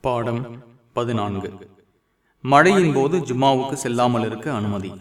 பாடம் பதினான்கு. மழையின் போது ஜும்மாவுக்கு செல்லாமல் இருக்க அனுமதி.